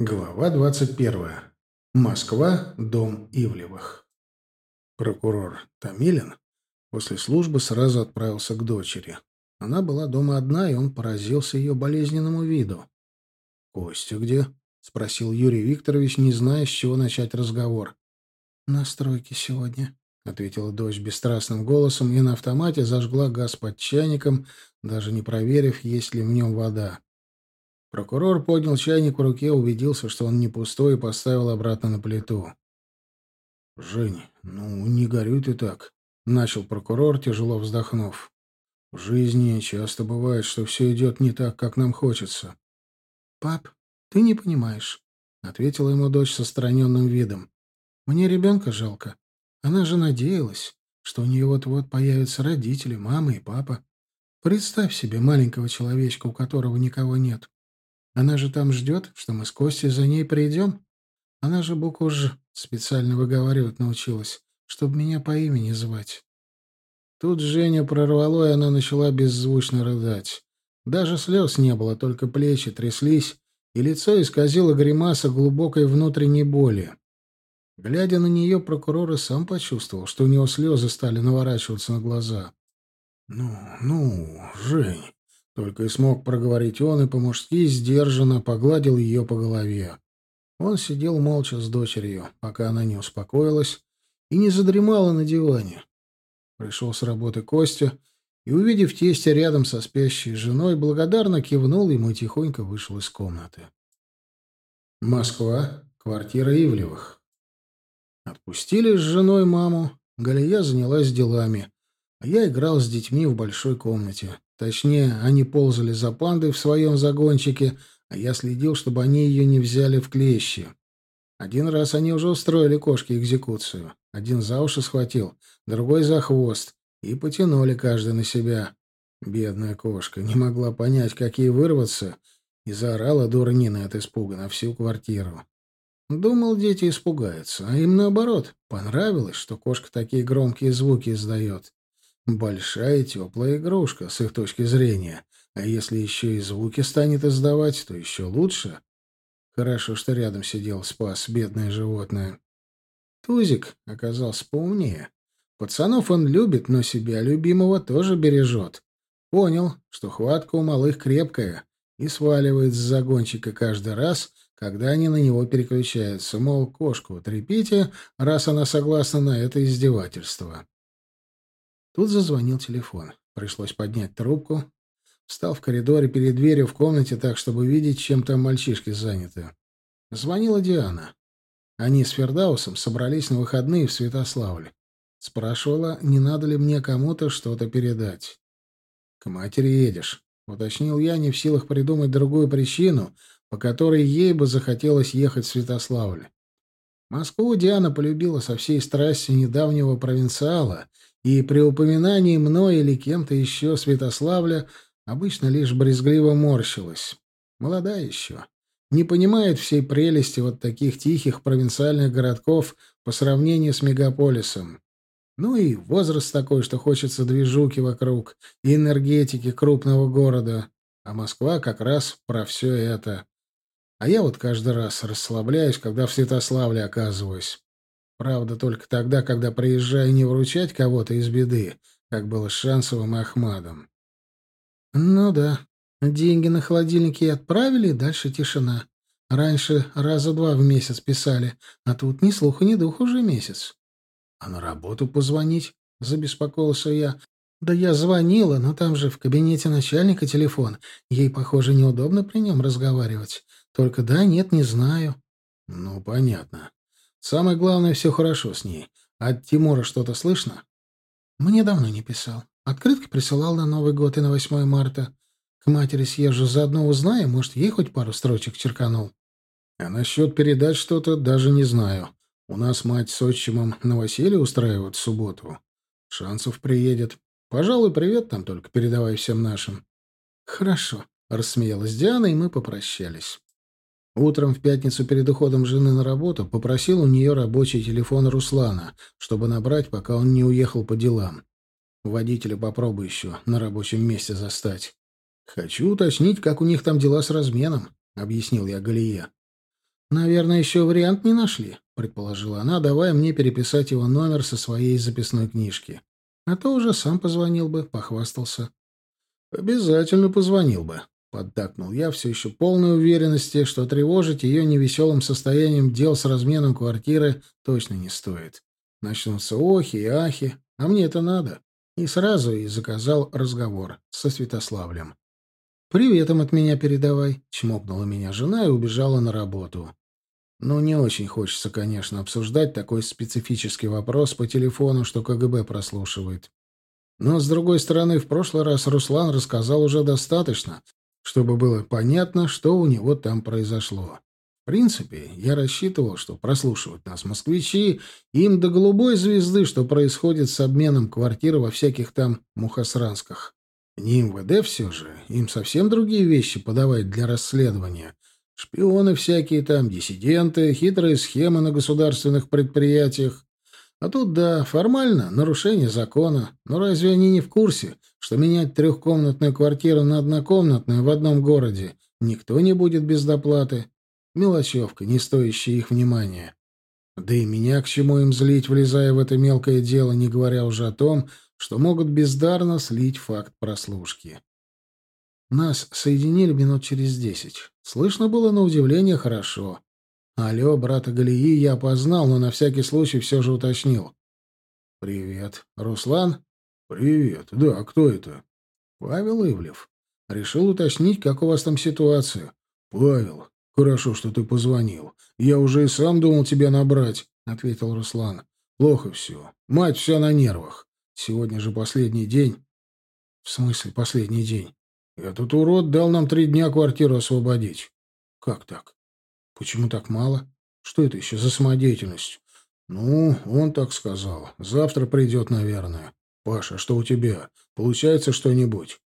Глава 21. Москва, дом Ивлевых. Прокурор Томилин после службы сразу отправился к дочери. Она была дома одна, и он поразился ее болезненному виду. «Костя где?» — спросил Юрий Викторович, не зная, с чего начать разговор. «На стройке сегодня», — ответила дочь бесстрастным голосом и на автомате зажгла газ под чайником, даже не проверив, есть ли в нем вода. Прокурор поднял чайник в руке, убедился, что он не пустой, и поставил обратно на плиту. «Жень, ну не горюй ты так», — начал прокурор, тяжело вздохнув. «В жизни часто бывает, что все идет не так, как нам хочется». «Пап, ты не понимаешь», — ответила ему дочь с отстраненным видом. «Мне ребенка жалко. Она же надеялась, что у нее вот-вот появятся родители, мама и папа. Представь себе маленького человечка, у которого никого нет. Она же там ждет, что мы с Костей за ней придем. Она же букву «Ж» специально выговаривать научилась, чтобы меня по имени звать. Тут Женя прорвало, и она начала беззвучно рыдать. Даже слез не было, только плечи тряслись, и лицо исказило гримаса глубокой внутренней боли. Глядя на нее, прокурор и сам почувствовал, что у него слезы стали наворачиваться на глаза. «Ну, ну, Жень, только и смог проговорить он, и по-мужски сдержанно погладил ее по голове. Он сидел молча с дочерью, пока она не успокоилась и не задремала на диване. Пришел с работы Костя и, увидев тестя рядом со спящей женой, благодарно кивнул ему и тихонько вышел из комнаты. Москва, квартира Ивлевых. Отпустили с женой маму, Галия занялась делами, а я играл с детьми в большой комнате. Точнее, они ползали за пандой в своем загончике, а я следил, чтобы они ее не взяли в клещи. Один раз они уже устроили кошке экзекуцию. Один за уши схватил, другой за хвост, и потянули каждый на себя. Бедная кошка не могла понять, как ей вырваться, и заорала дурнина от испуга на всю квартиру. Думал, дети испугаются, а им наоборот. Понравилось, что кошка такие громкие звуки издает. Большая теплая игрушка, с их точки зрения. А если еще и звуки станет издавать, то еще лучше. Хорошо, что рядом сидел, спас бедное животное. Тузик оказался поумнее. Пацанов он любит, но себя любимого тоже бережет. Понял, что хватка у малых крепкая, и сваливает с загончика каждый раз, когда они на него переключаются, мол, кошку трепите, раз она согласна на это издевательство. Тут зазвонил телефон. Пришлось поднять трубку. Встал в коридоре перед дверью в комнате так, чтобы видеть, чем там мальчишки заняты. Звонила Диана. Они с Фердаусом собрались на выходные в Святославле. Спрашивала, не надо ли мне кому-то что-то передать. «К матери едешь», — уточнил я, не в силах придумать другую причину, по которой ей бы захотелось ехать в Святославль. Москву Диана полюбила со всей страстью недавнего провинциала и при упоминании мной или кем-то еще Святославля обычно лишь брезгливо морщилась. Молодая еще. Не понимает всей прелести вот таких тихих провинциальных городков по сравнению с мегаполисом. Ну и возраст такой, что хочется движуки вокруг и энергетики крупного города. А Москва как раз про все это. А я вот каждый раз расслабляюсь, когда в Святославле оказываюсь. Правда, только тогда, когда приезжаю не вручать кого-то из беды, как было с Шансовым и Ахмадом. Ну да, деньги на холодильнике отправили, дальше тишина. Раньше раза два в месяц писали, а тут ни слуха, ни духа уже месяц. А на работу позвонить? Забеспокоился я. Да я звонила, но там же в кабинете начальника телефон. Ей, похоже, неудобно при нем разговаривать. Только да, нет, не знаю. Ну, понятно. Самое главное, все хорошо с ней. От Тимура что-то слышно? Мне давно не писал. Открытки присылал на Новый год и на 8 марта. К матери съезжу, заодно узнаю, может, ей хоть пару строчек черканул. А насчет передать что-то даже не знаю. У нас мать с отчимом новоселье устраивают в субботу. Шансов приедет. Пожалуй, привет там только передавай всем нашим. Хорошо, рассмеялась Диана, и мы попрощались. Утром в пятницу перед уходом жены на работу попросил у нее рабочий телефон Руслана, чтобы набрать, пока он не уехал по делам. Водителя попробуй еще на рабочем месте застать. «Хочу уточнить, как у них там дела с разменом», — объяснил я Галия. «Наверное, еще вариант не нашли», — предположила она, давая мне переписать его номер со своей записной книжки. «А то уже сам позвонил бы, похвастался». «Обязательно позвонил бы», — поддакнул я, все еще полной уверенности, что тревожить ее невеселым состоянием дел с разменом квартиры точно не стоит. Начнутся охи и ахи, а мне это надо. И сразу и заказал разговор со Святославлем. «Приветом от меня передавай», — чмокнула меня жена и убежала на работу. Ну, не очень хочется, конечно, обсуждать такой специфический вопрос по телефону, что КГБ прослушивает. Но, с другой стороны, в прошлый раз Руслан рассказал уже достаточно, чтобы было понятно, что у него там произошло. В принципе, я рассчитывал, что прослушивают нас москвичи, им до голубой звезды, что происходит с обменом квартир во всяких там мухосрансках. Не МВД все же, им совсем другие вещи подавать для расследования. Шпионы всякие там, диссиденты, хитрые схемы на государственных предприятиях. А тут, да, формально нарушение закона. Но разве они не в курсе, что менять трехкомнатную квартиру на однокомнатную в одном городе никто не будет без доплаты? Мелочевка, не стоящая их внимания. Да и меня к чему им злить, влезая в это мелкое дело, не говоря уже о том, что могут бездарно слить факт прослушки. Нас соединили минут через десять. Слышно было на удивление хорошо. Алло, брата Галии я опознал, но на всякий случай все же уточнил. «Привет. Руслан?» «Привет. Да, кто это?» «Павел Ивлев. Решил уточнить, как у вас там ситуация». «Павел, хорошо, что ты позвонил. Я уже и сам думал тебя набрать», — ответил Руслан. «Плохо все. Мать вся на нервах. Сегодня же последний день. В смысле последний день? Этот урод дал нам три дня квартиру освободить. Как так? Почему так мало? Что это еще за самодеятельность? Ну, он так сказал. Завтра придет, наверное. Паша, что у тебя? Получается что-нибудь?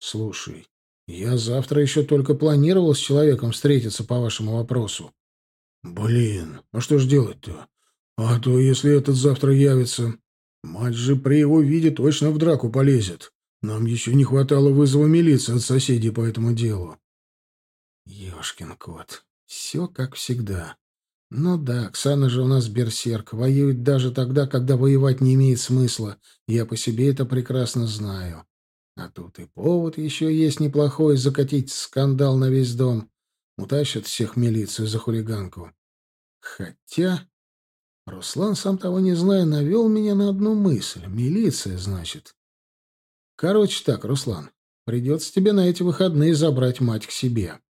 Слушай, я завтра еще только планировал с человеком встретиться по вашему вопросу. Блин, а что ж делать-то? А то, если этот завтра явится, Мать же при его виде точно в драку полезет. Нам еще не хватало вызова милиции от соседей по этому делу. Ёшкин кот. Все как всегда. Ну да, Оксана же у нас берсерк. Воюет даже тогда, когда воевать не имеет смысла. Я по себе это прекрасно знаю. А тут и повод еще есть неплохой закатить скандал на весь дом. Утащат всех милицию за хулиганку. Хотя... Руслан, сам того не зная, навел меня на одну мысль. Милиция, значит. Короче так, Руслан, придется тебе на эти выходные забрать мать к себе.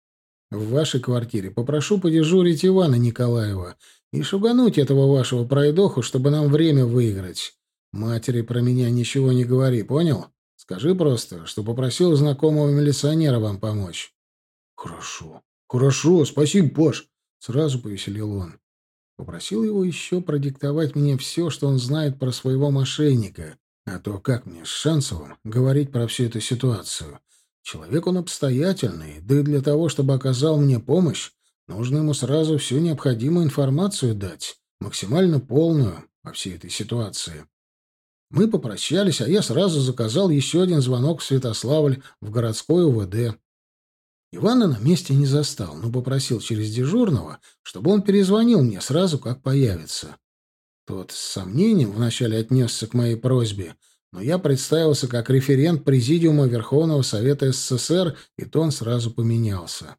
В вашей квартире попрошу подежурить Ивана Николаева и шугануть этого вашего пройдоху, чтобы нам время выиграть. Матери про меня ничего не говори, понял? Скажи просто, что попросил знакомого милиционера вам помочь. Хорошо. Хорошо, спасибо, Паш. Сразу повеселил он. Попросил его еще продиктовать мне все, что он знает про своего мошенника. А то как мне с Шансовым говорить про всю эту ситуацию? Человек он обстоятельный, да и для того, чтобы оказал мне помощь, нужно ему сразу всю необходимую информацию дать, максимально полную о всей этой ситуации. Мы попрощались, а я сразу заказал еще один звонок в Святославль в городской УВД. Ивана на месте не застал, но попросил через дежурного, чтобы он перезвонил мне сразу, как появится. Тот с сомнением вначале отнесся к моей просьбе, но я представился как референт Президиума Верховного Совета СССР, и тон сразу поменялся.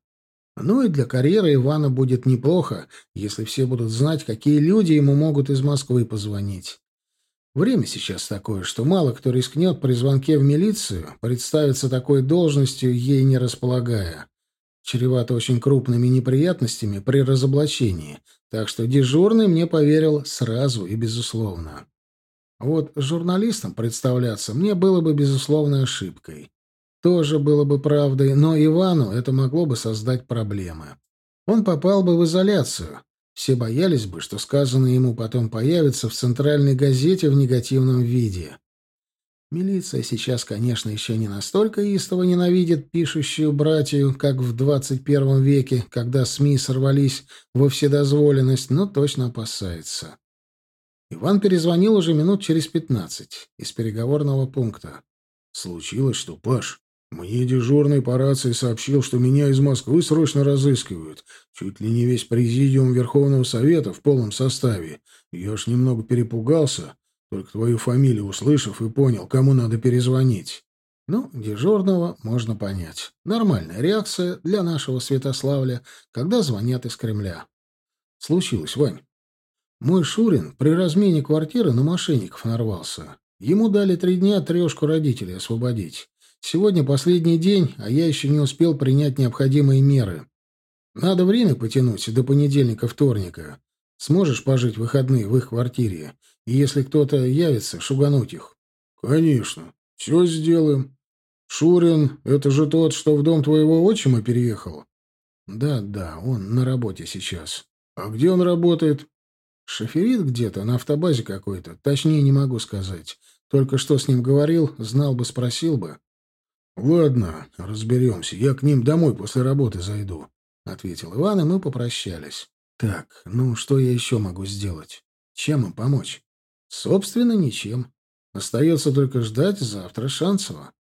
Ну и для карьеры Ивана будет неплохо, если все будут знать, какие люди ему могут из Москвы позвонить. Время сейчас такое, что мало кто рискнет при звонке в милицию представиться такой должностью, ей не располагая. Чревато очень крупными неприятностями при разоблачении, так что дежурный мне поверил сразу и безусловно. Вот журналистам представляться мне было бы безусловной ошибкой. Тоже было бы правдой, но Ивану это могло бы создать проблемы. Он попал бы в изоляцию, все боялись бы, что сказанное ему потом появится в центральной газете в негативном виде. Милиция сейчас, конечно, еще не настолько истово ненавидит пишущую братью, как в 21 веке, когда СМИ сорвались во вседозволенность, но точно опасается. Иван перезвонил уже минут через пятнадцать из переговорного пункта. «Случилось что, Паш? Мне дежурный по рации сообщил, что меня из Москвы срочно разыскивают. Чуть ли не весь президиум Верховного Совета в полном составе. Я ж немного перепугался, только твою фамилию услышав и понял, кому надо перезвонить. Ну, дежурного можно понять. Нормальная реакция для нашего Святославля, когда звонят из Кремля. Случилось, Вань. Мой Шурин при размене квартиры на мошенников нарвался. Ему дали три дня трешку родителей освободить. Сегодня последний день, а я еще не успел принять необходимые меры. Надо время потянуть до понедельника-вторника. Сможешь пожить выходные в их квартире? И если кто-то явится, шугануть их? — Конечно. Все сделаем. Шурин — это же тот, что в дом твоего отчима переехал? — Да, да, он на работе сейчас. — А где он работает? — Шоферит где-то, на автобазе какой-то. Точнее, не могу сказать. Только что с ним говорил, знал бы, спросил бы. «Ладно, разберемся. Я к ним домой после работы зайду», — ответил Иван, и мы попрощались. «Так, ну что я еще могу сделать? Чем им помочь?» «Собственно, ничем. Остается только ждать завтра Шансова».